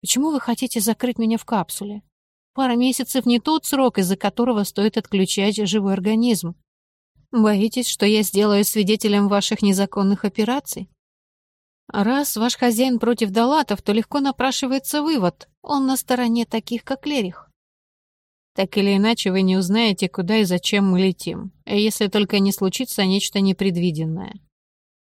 Почему вы хотите закрыть меня в капсуле? Пара месяцев не тот срок, из-за которого стоит отключать живой организм. Боитесь, что я сделаю свидетелем ваших незаконных операций? Раз ваш хозяин против Далатов, то легко напрашивается вывод. Он на стороне таких, как Лерих. Так или иначе, вы не узнаете, куда и зачем мы летим, если только не случится нечто непредвиденное.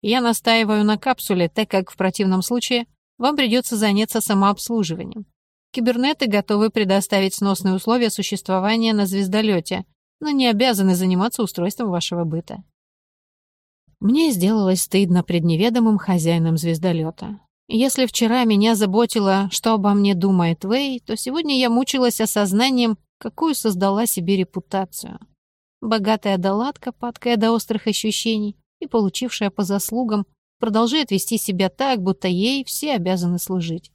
Я настаиваю на капсуле, так как в противном случае вам придется заняться самообслуживанием. Кибернеты готовы предоставить сносные условия существования на звездолете, но не обязаны заниматься устройством вашего быта. Мне сделалось стыдно пред неведомым хозяином звездолета. Если вчера меня заботило, что обо мне думает Вэй, то сегодня я мучилась осознанием, какую создала себе репутацию. Богатая доладка, падкая до острых ощущений и получившая по заслугам, продолжает вести себя так, будто ей все обязаны служить.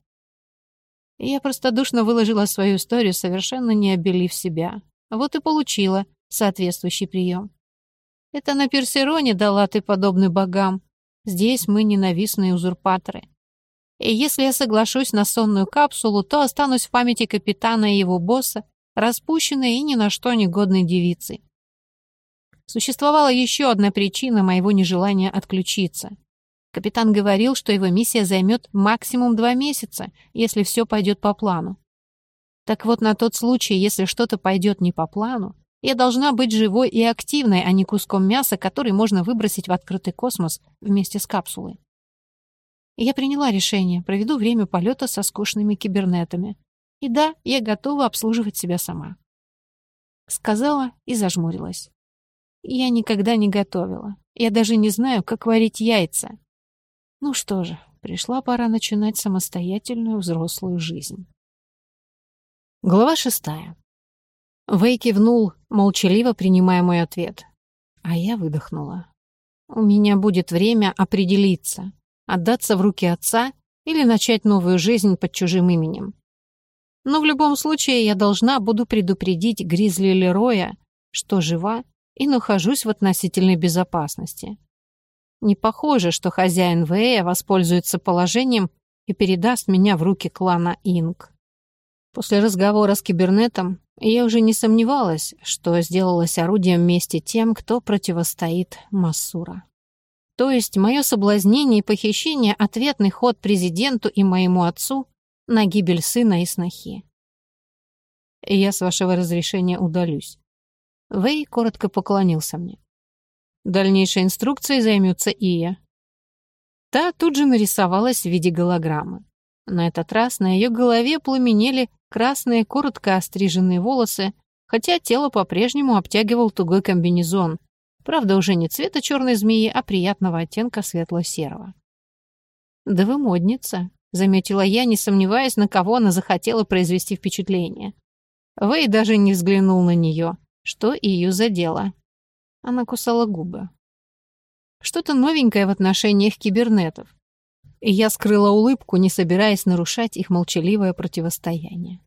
И я простодушно выложила свою историю, совершенно не обелив себя. Вот и получила соответствующий прием. Это на Персероне дала ты подобный богам. Здесь мы ненавистные узурпаторы. И если я соглашусь на сонную капсулу, то останусь в памяти капитана и его босса, распущенной и ни на что негодной девицей. Существовала еще одна причина моего нежелания отключиться. Капитан говорил, что его миссия займет максимум два месяца, если все пойдет по плану. Так вот, на тот случай, если что-то пойдет не по плану, я должна быть живой и активной, а не куском мяса, который можно выбросить в открытый космос вместе с капсулой. Я приняла решение, проведу время полета со скучными кибернетами. И да, я готова обслуживать себя сама. Сказала и зажмурилась. Я никогда не готовила. Я даже не знаю, как варить яйца. Ну что же, пришла пора начинать самостоятельную взрослую жизнь. Глава шестая. Вэй кивнул, молчаливо принимая мой ответ. А я выдохнула. У меня будет время определиться, отдаться в руки отца или начать новую жизнь под чужим именем. Но в любом случае я должна буду предупредить Гризли Лероя, что жива и нахожусь в относительной безопасности. Не похоже, что хозяин Вэя воспользуется положением и передаст меня в руки клана Инг. После разговора с кибернетом я уже не сомневалась, что сделалась орудием мести тем, кто противостоит Массура. То есть мое соблазнение и похищение — ответный ход президенту и моему отцу на гибель сына и снохи. Я, с вашего разрешения, удалюсь. Вэй коротко поклонился мне. Дальнейшей инструкцией займется Ия. Та тут же нарисовалась в виде голограммы. На этот раз на ее голове пламенели красные, коротко остриженные волосы, хотя тело по-прежнему обтягивал тугой комбинезон. Правда, уже не цвета черной змеи, а приятного оттенка светло-серого. «Да вы модница», — заметила я, не сомневаясь, на кого она захотела произвести впечатление. Вэй даже не взглянул на нее, что ее задело. Она кусала губы. Что-то новенькое в отношениях кибернетов и я скрыла улыбку, не собираясь нарушать их молчаливое противостояние.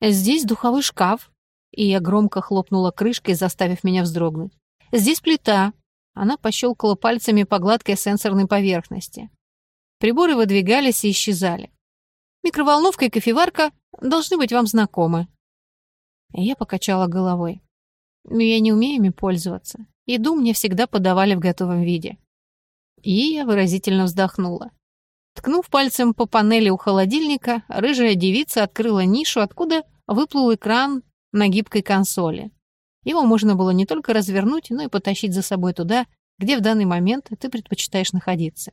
«Здесь духовой шкаф», и я громко хлопнула крышкой, заставив меня вздрогнуть. «Здесь плита». Она пощелкала пальцами по гладкой сенсорной поверхности. Приборы выдвигались и исчезали. Микроволновка и кофеварка должны быть вам знакомы. Я покачала головой. Я не умею ими пользоваться. Еду мне всегда подавали в готовом виде. И я выразительно вздохнула. Ткнув пальцем по панели у холодильника, рыжая девица открыла нишу, откуда выплыл экран на гибкой консоли. Его можно было не только развернуть, но и потащить за собой туда, где в данный момент ты предпочитаешь находиться.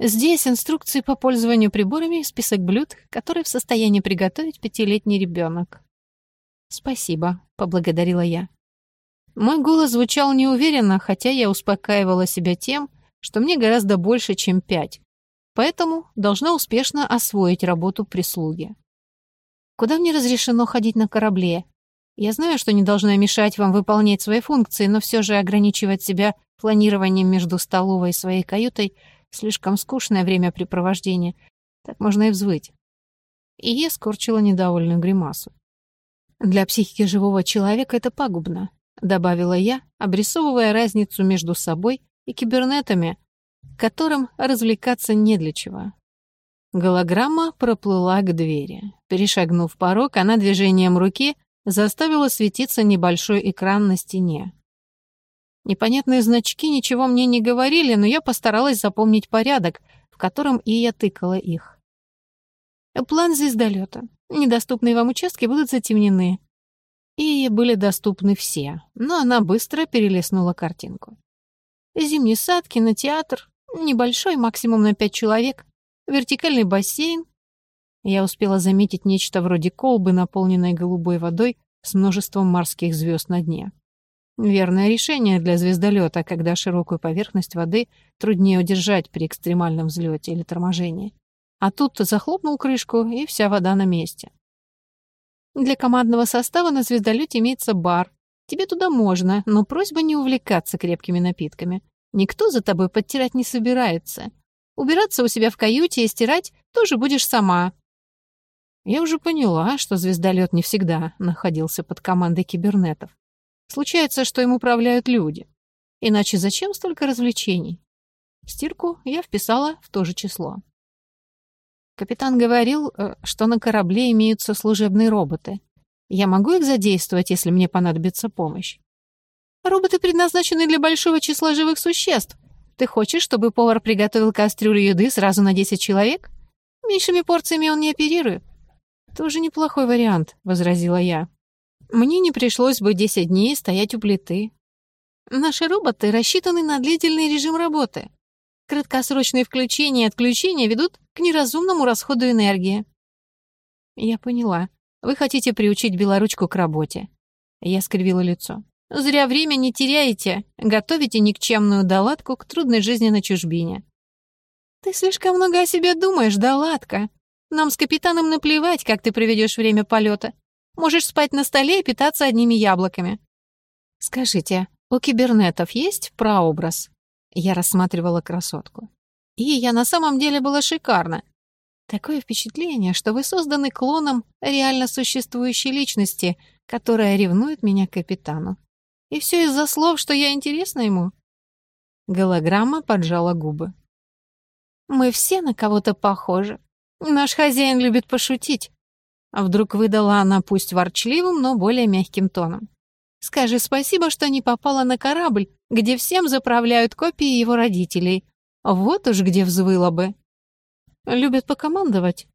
Здесь инструкции по пользованию приборами и список блюд, которые в состоянии приготовить пятилетний ребенок. «Спасибо», — поблагодарила я. Мой голос звучал неуверенно, хотя я успокаивала себя тем, что мне гораздо больше, чем пять, поэтому должна успешно освоить работу прислуги. Куда мне разрешено ходить на корабле? Я знаю, что не должна мешать вам выполнять свои функции, но все же ограничивать себя планированием между столовой и своей каютой — слишком скучное времяпрепровождение. Так можно и взвыть. И я скорчила недовольную гримасу. Для психики живого человека это пагубно, добавила я, обрисовывая разницу между собой и кибернетами, которым развлекаться не для чего. Голограмма проплыла к двери. Перешагнув порог, она движением руки заставила светиться небольшой экран на стене. Непонятные значки ничего мне не говорили, но я постаралась запомнить порядок, в котором и я тыкала их. План звездолета. Недоступные вам участки будут затемнены. И были доступны все, но она быстро перелистнула картинку. Зимний сад, кинотеатр, небольшой, максимум на пять человек, вертикальный бассейн. Я успела заметить нечто вроде колбы, наполненной голубой водой с множеством морских звезд на дне. Верное решение для звездолета, когда широкую поверхность воды труднее удержать при экстремальном взлете или торможении. А тут захлопнул крышку, и вся вода на месте. Для командного состава на звездолете имеется бар. Тебе туда можно, но просьба не увлекаться крепкими напитками. Никто за тобой подтирать не собирается. Убираться у себя в каюте и стирать тоже будешь сама. Я уже поняла, что звездолет не всегда находился под командой кибернетов. Случается, что им управляют люди. Иначе зачем столько развлечений? Стирку я вписала в то же число. Капитан говорил, э, что на корабле имеются служебные роботы. Я могу их задействовать, если мне понадобится помощь? Роботы предназначены для большого числа живых существ. Ты хочешь, чтобы повар приготовил кастрюлю еды сразу на 10 человек? Меньшими порциями он не оперирует. Тоже неплохой вариант, возразила я. Мне не пришлось бы 10 дней стоять у плиты. Наши роботы рассчитаны на длительный режим работы. Краткосрочные включения и отключения ведут к неразумному расходу энергии. Я поняла. Вы хотите приучить белоручку к работе. Я скривила лицо. Зря время не теряете, готовите никчемную доладку к трудной жизни на чужбине. Ты слишком много о себе думаешь, доладка. Нам с капитаном наплевать, как ты проведешь время полета. Можешь спать на столе и питаться одними яблоками. Скажите, у кибернетов есть прообраз? Я рассматривала красотку. И я на самом деле была шикарна. Такое впечатление, что вы созданы клоном реально существующей личности, которая ревнует меня к капитану. И все из-за слов, что я интересна ему. Голограмма поджала губы. Мы все на кого-то похожи. Наш хозяин любит пошутить. А вдруг выдала она пусть ворчливым, но более мягким тоном. Скажи спасибо, что не попала на корабль, где всем заправляют копии его родителей. Вот уж где взвыла бы. Любят покомандовать.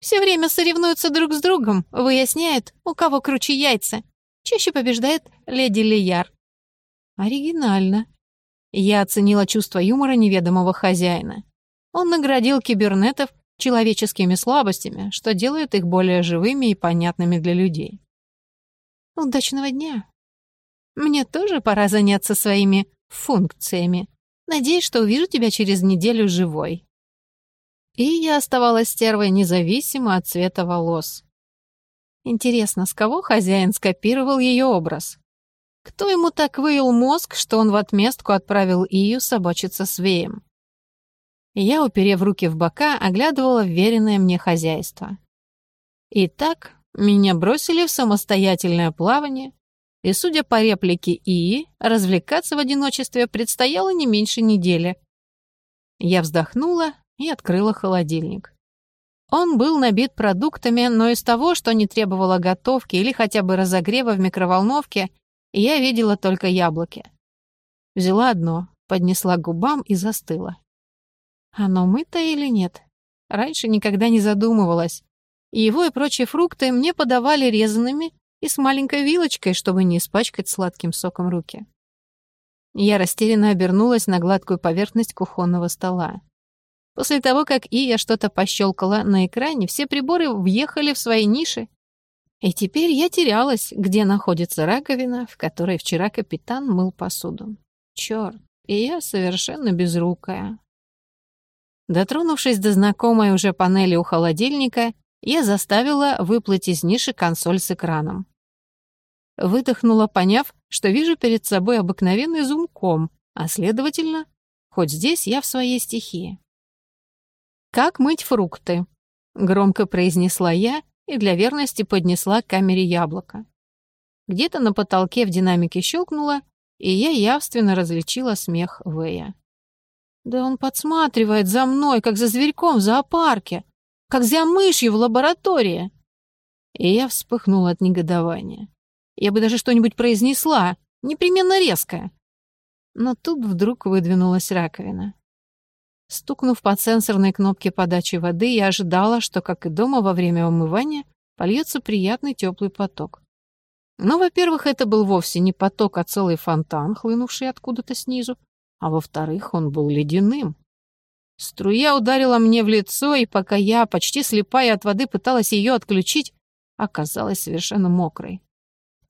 Все время соревнуются друг с другом, выясняют, у кого круче яйца. Чаще побеждает леди Лияр. Оригинально. Я оценила чувство юмора неведомого хозяина. Он наградил кибернетов человеческими слабостями, что делает их более живыми и понятными для людей. Удачного дня. Мне тоже пора заняться своими функциями. Надеюсь, что увижу тебя через неделю живой. И я оставалась стервой независимо от цвета волос. Интересно, с кого хозяин скопировал ее образ? Кто ему так выил мозг, что он в отместку отправил Ию собачиться с Веем? Я, уперев руки в бока, оглядывала вверенное мне хозяйство. Итак, меня бросили в самостоятельное плавание, и, судя по реплике Ии, развлекаться в одиночестве предстояло не меньше недели. Я вздохнула и открыла холодильник. Он был набит продуктами, но из того, что не требовало готовки или хотя бы разогрева в микроволновке, я видела только яблоки. Взяла одно, поднесла к губам и застыла. Оно мыто или нет? Раньше никогда не задумывалась. Его и прочие фрукты мне подавали резанными и с маленькой вилочкой, чтобы не испачкать сладким соком руки. Я растерянно обернулась на гладкую поверхность кухонного стола. После того, как Ия что-то пощелкала на экране, все приборы въехали в свои ниши. И теперь я терялась, где находится раковина, в которой вчера капитан мыл посуду. Чёрт, и я совершенно безрукая. Дотронувшись до знакомой уже панели у холодильника, я заставила выплыть из ниши консоль с экраном. Выдохнула, поняв, что вижу перед собой обыкновенный зумком, а следовательно, хоть здесь я в своей стихии. «Как мыть фрукты?» — громко произнесла я и для верности поднесла к камере яблоко. Где-то на потолке в динамике щелкнуло, и я явственно различила смех Вэя. «Да он подсматривает за мной, как за зверьком в зоопарке. как за мышью в лаборатории. И я вспыхнула от негодования. Я бы даже что-нибудь произнесла, непременно резкое. Но тут вдруг выдвинулась раковина. Стукнув по сенсорной кнопке подачи воды, я ожидала, что, как и дома во время умывания, польется приятный теплый поток. Но, во-первых, это был вовсе не поток, а целый фонтан, хлынувший откуда-то снизу, а во-вторых, он был ледяным. Струя ударила мне в лицо, и пока я, почти слепая от воды, пыталась ее отключить, оказалась совершенно мокрой.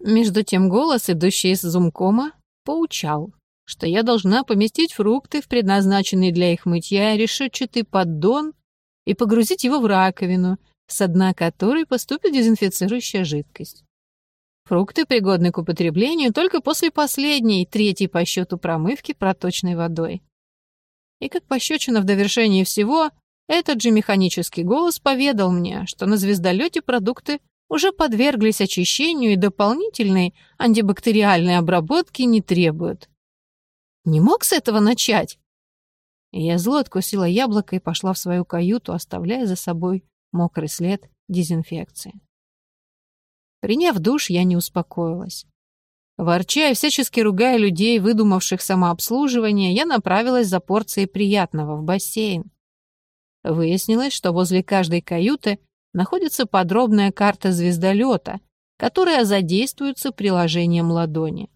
Между тем голос, идущий из зумкома, поучал что я должна поместить фрукты в предназначенный для их мытья решетчатый поддон и погрузить его в раковину, с дна которой поступит дезинфицирующая жидкость. Фрукты пригодны к употреблению только после последней, третьей по счету промывки проточной водой. И как пощечина в довершении всего, этот же механический голос поведал мне, что на звездолете продукты уже подверглись очищению и дополнительной антибактериальной обработки не требуют. Не мог с этого начать?» я зло откусила яблоко и пошла в свою каюту, оставляя за собой мокрый след дезинфекции. Приняв душ, я не успокоилась. Ворча и всячески ругая людей, выдумавших самообслуживание, я направилась за порцией приятного в бассейн. Выяснилось, что возле каждой каюты находится подробная карта звездолета, которая задействуется приложением ладони.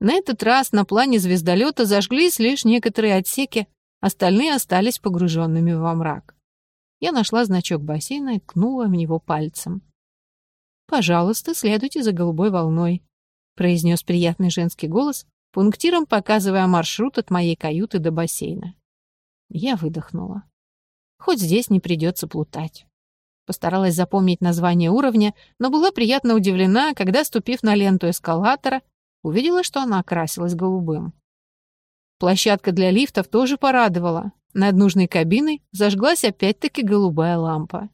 На этот раз на плане звездолета зажглись лишь некоторые отсеки, остальные остались погруженными во мрак. Я нашла значок бассейна и ткнула в него пальцем. «Пожалуйста, следуйте за голубой волной», — произнес приятный женский голос, пунктиром показывая маршрут от моей каюты до бассейна. Я выдохнула. Хоть здесь не придется плутать. Постаралась запомнить название уровня, но была приятно удивлена, когда, ступив на ленту эскалатора, увидела, что она окрасилась голубым. Площадка для лифтов тоже порадовала. Над нужной кабиной зажглась опять-таки голубая лампа.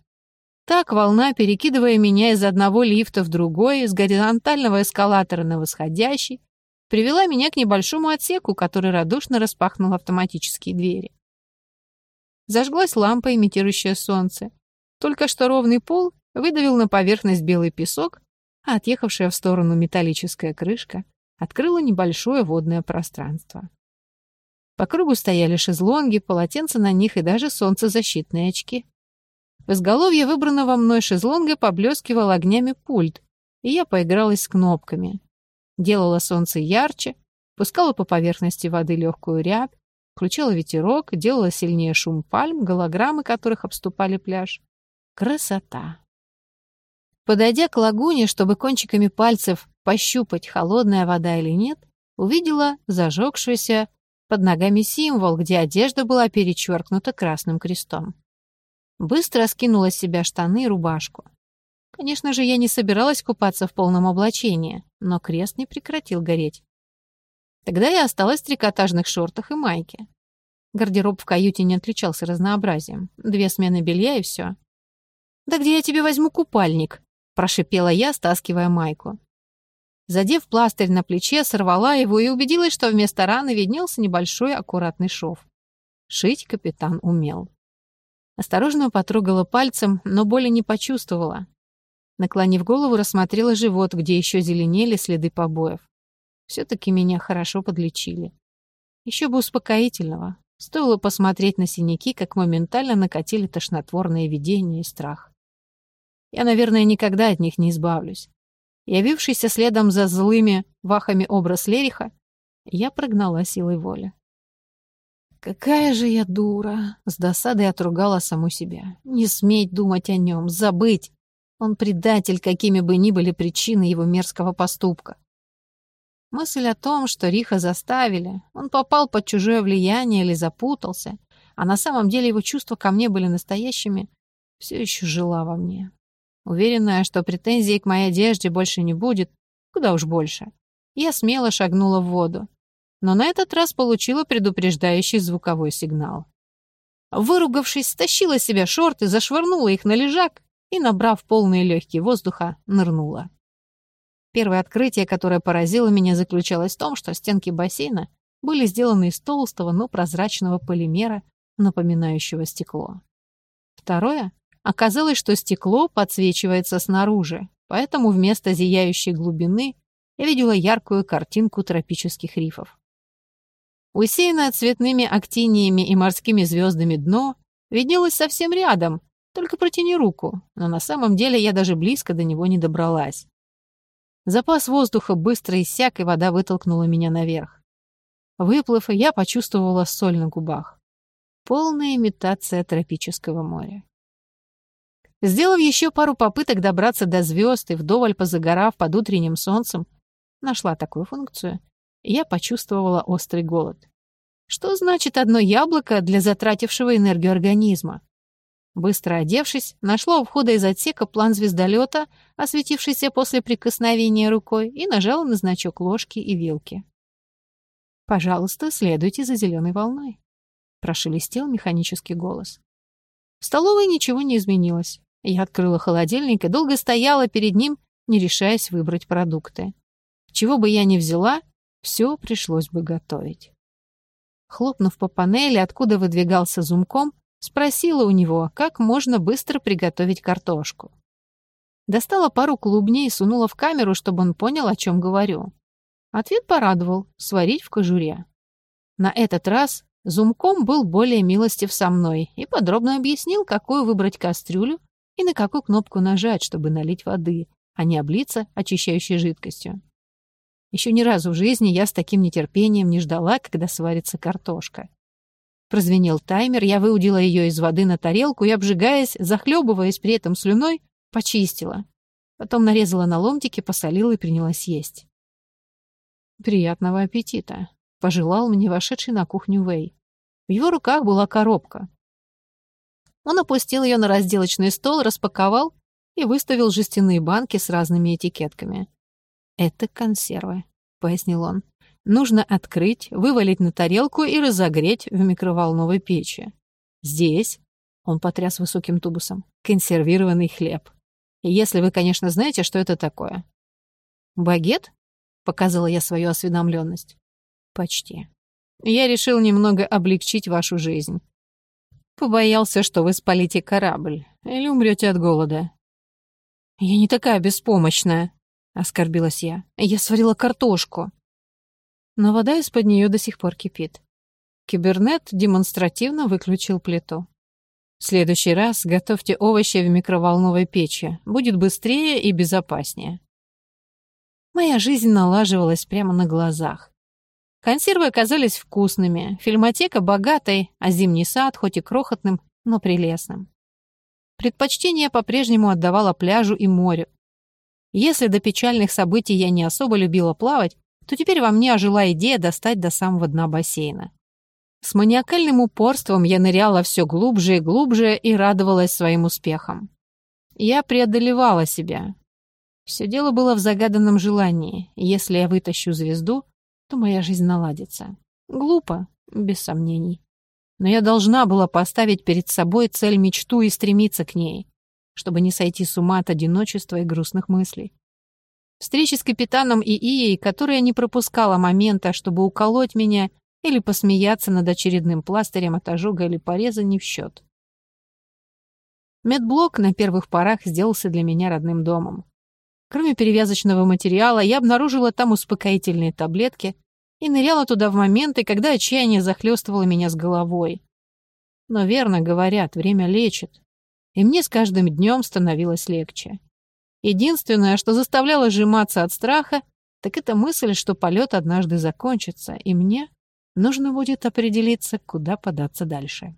Так волна, перекидывая меня из одного лифта в другой, из горизонтального эскалатора на восходящий, привела меня к небольшому отсеку, который радушно распахнул автоматические двери. Зажглась лампа, имитирующая солнце. Только что ровный пол выдавил на поверхность белый песок, а отъехавшая в сторону металлическая крышка открыла небольшое водное пространство. По кругу стояли шезлонги, полотенца на них и даже солнцезащитные очки. В изголовье выбранного мной шезлонга поблескивал огнями пульт, и я поигралась с кнопками. Делала солнце ярче, пускала по поверхности воды легкую рябь, включала ветерок, делала сильнее шум пальм, голограммы которых обступали пляж. Красота! Подойдя к лагуне, чтобы кончиками пальцев пощупать, холодная вода или нет, увидела зажегшийся под ногами символ, где одежда была перечеркнута красным крестом. Быстро скинула с себя штаны и рубашку. Конечно же, я не собиралась купаться в полном облачении, но крест не прекратил гореть. Тогда я осталась в трикотажных шортах и майке. Гардероб в каюте не отличался разнообразием. Две смены белья и все. «Да где я тебе возьму купальник?» – прошипела я, стаскивая майку. Задев пластырь на плече, сорвала его и убедилась, что вместо раны виднелся небольшой аккуратный шов. Шить капитан умел. Осторожно потрогала пальцем, но боли не почувствовала. Наклонив голову, рассмотрела живот, где еще зеленели следы побоев. Все-таки меня хорошо подлечили. Еще бы успокоительного. Стоило посмотреть на синяки, как моментально накатили тошнотворные видения и страх. Я, наверное, никогда от них не избавлюсь. Явившийся следом за злыми вахами образ Лериха, я прогнала силой воли. «Какая же я дура!» — с досадой отругала саму себя. «Не сметь думать о нем, забыть! Он предатель, какими бы ни были причины его мерзкого поступка. Мысль о том, что Риха заставили, он попал под чужое влияние или запутался, а на самом деле его чувства ко мне были настоящими, все еще жила во мне. Уверенная, что претензий к моей одежде больше не будет, куда уж больше, я смело шагнула в воду. Но на этот раз получила предупреждающий звуковой сигнал. Выругавшись, стащила себя шорты, зашвырнула их на лежак и, набрав полные легкие воздуха, нырнула. Первое открытие, которое поразило меня, заключалось в том, что стенки бассейна были сделаны из толстого, но прозрачного полимера, напоминающего стекло. Второе Оказалось, что стекло подсвечивается снаружи, поэтому вместо зияющей глубины я видела яркую картинку тропических рифов. Усеянное цветными актиниями и морскими звездами дно виднелось совсем рядом, только протяни руку, но на самом деле я даже близко до него не добралась. Запас воздуха быстро иссяк, и вода вытолкнула меня наверх. Выплыв, я почувствовала соль на губах. Полная имитация тропического моря. Сделав еще пару попыток добраться до звезд и вдоволь позагорав под утренним солнцем, нашла такую функцию, я почувствовала острый голод. Что значит одно яблоко для затратившего энергию организма? Быстро одевшись, нашла у входа из отсека план звездолета, осветившийся после прикосновения рукой, и нажала на значок ложки и вилки. «Пожалуйста, следуйте за зеленой волной», — прошелестел механический голос. В столовой ничего не изменилось. Я открыла холодильник и долго стояла перед ним, не решаясь выбрать продукты. Чего бы я ни взяла, все пришлось бы готовить. Хлопнув по панели, откуда выдвигался зумком, спросила у него, как можно быстро приготовить картошку. Достала пару клубней и сунула в камеру, чтобы он понял, о чем говорю. Ответ порадовал — сварить в кожуре. На этот раз зумком был более милостив со мной и подробно объяснил, какую выбрать кастрюлю и на какую кнопку нажать, чтобы налить воды, а не облиться очищающей жидкостью. Еще ни разу в жизни я с таким нетерпением не ждала, когда сварится картошка. Прозвенел таймер, я выудила ее из воды на тарелку и, обжигаясь, захлебываясь при этом слюной, почистила. Потом нарезала на ломтики, посолила и принялась есть. «Приятного аппетита!» — пожелал мне вошедший на кухню Вэй. В его руках была коробка. Он опустил ее на разделочный стол, распаковал и выставил жестяные банки с разными этикетками. «Это консервы», — пояснил он. «Нужно открыть, вывалить на тарелку и разогреть в микроволновой печи. Здесь...» — он потряс высоким тубусом. «Консервированный хлеб. Если вы, конечно, знаете, что это такое». «Багет?» — показала я свою осведомленность. «Почти. Я решил немного облегчить вашу жизнь. Побоялся, что вы спалите корабль или умрете от голода». «Я не такая беспомощная», — оскорбилась я. «Я сварила картошку». Но вода из-под нее до сих пор кипит. Кибернет демонстративно выключил плиту. В следующий раз готовьте овощи в микроволновой печи. Будет быстрее и безопаснее. Моя жизнь налаживалась прямо на глазах. Консервы оказались вкусными, фильмотека богатой, а зимний сад, хоть и крохотным, но прелестным. Предпочтение по-прежнему отдавала пляжу и морю, если до печальных событий я не особо любила плавать, то теперь во мне ожила идея достать до самого дна бассейна. С маниакальным упорством я ныряла все глубже и глубже и радовалась своим успехам. Я преодолевала себя. Все дело было в загаданном желании. Если я вытащу звезду, то моя жизнь наладится. Глупо, без сомнений. Но я должна была поставить перед собой цель-мечту и стремиться к ней чтобы не сойти с ума от одиночества и грустных мыслей. Встречи с капитаном и Ией, которая не пропускала момента, чтобы уколоть меня или посмеяться над очередным пластырем от ожога или пореза, не в счет. Медблок на первых порах сделался для меня родным домом. Кроме перевязочного материала, я обнаружила там успокоительные таблетки и ныряла туда в моменты, когда отчаяние захлестывало меня с головой. Но верно говорят, время лечит и мне с каждым днем становилось легче. Единственное, что заставляло сжиматься от страха, так это мысль, что полет однажды закончится, и мне нужно будет определиться, куда податься дальше.